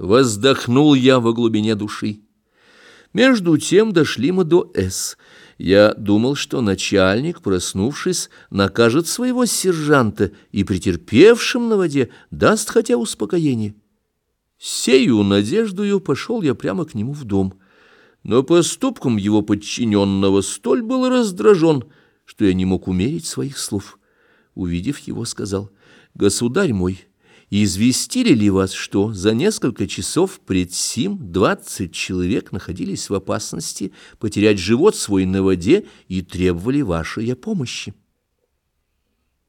Воздохнул я во глубине души. Между тем дошли мы до «С». Я думал, что начальник, проснувшись, накажет своего сержанта и претерпевшим на воде даст хотя успокоение. Сею надеждою пошел я прямо к нему в дом. Но поступком его подчиненного столь был раздражен, что я не мог умерить своих слов. Увидев его, сказал, «Государь мой, известили ли вас, что за несколько часов пред сим двадцать человек находились в опасности потерять живот свой на воде и требовали вашей помощи?»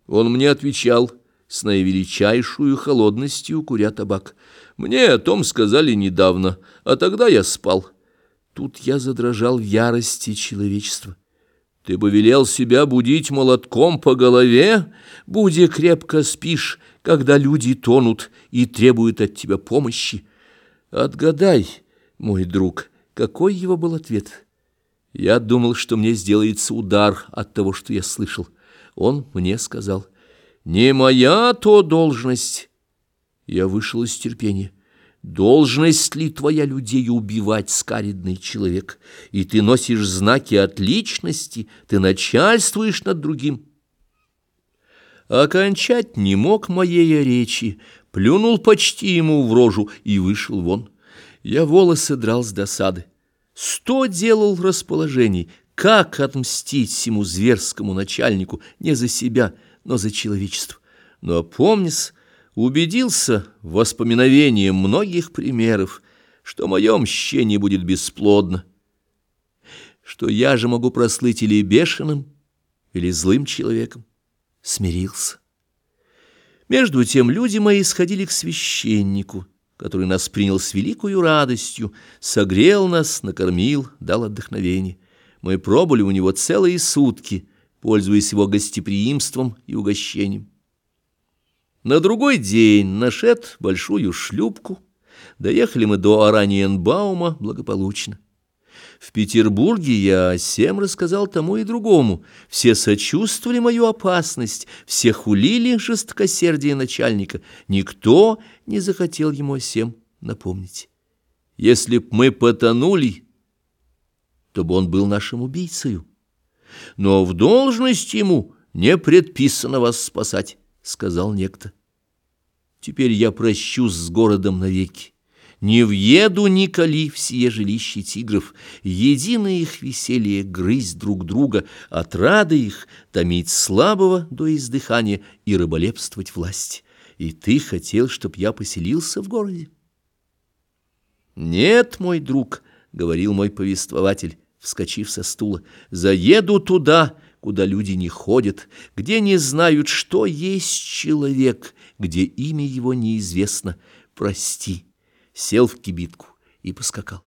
Он мне отвечал с наивеличайшую холодностью, куря табак. «Мне о том сказали недавно, а тогда я спал». Тут я задрожал в ярости человечества. Ты бы велел себя будить молотком по голове, Буди крепко спишь, когда люди тонут и требуют от тебя помощи. Отгадай, мой друг, какой его был ответ? Я думал, что мне сделается удар от того, что я слышал. Он мне сказал, «Не моя то должность». Я вышел из терпения. Должность ли твоя людей убивать, скаридный человек? И ты носишь знаки отличности, ты начальствуешь над другим. Окончать не мог моей речи, плюнул почти ему в рожу и вышел вон. Я волосы драл с досады. Сто делал расположений, как отмстить всему зверскому начальнику не за себя, но за человечество. Но опомнись, убедился в воспоминании многих примеров, что мое мщение будет бесплодно, что я же могу прослыть или бешеным, или злым человеком. Смирился. Между тем люди мои сходили к священнику, который нас принял с великою радостью, согрел нас, накормил, дал отдохновение. Мы пробыли у него целые сутки, пользуясь его гостеприимством и угощением. На другой день нашед большую шлюпку. Доехали мы до Ораниенбаума благополучно. В Петербурге я всем рассказал тому и другому. Все сочувствовали мою опасность, все хулили жесткосердие начальника. Никто не захотел ему всем напомнить. Если б мы потонули, то бы он был нашим убийцей. Но в должность ему не предписано вас спасать. — сказал некто. «Теперь я прощусь с городом навеки. Не въеду Николи в сие жилище тигров. Единое их веселье грызть друг друга, отрада их томить слабого до издыхания и рыболепствовать власть. И ты хотел, чтоб я поселился в городе?» «Нет, мой друг», — говорил мой повествователь, вскочив со стула, — «заеду туда» куда люди не ходят, где не знают, что есть человек, где имя его неизвестно. Прости, сел в кибитку и поскакал.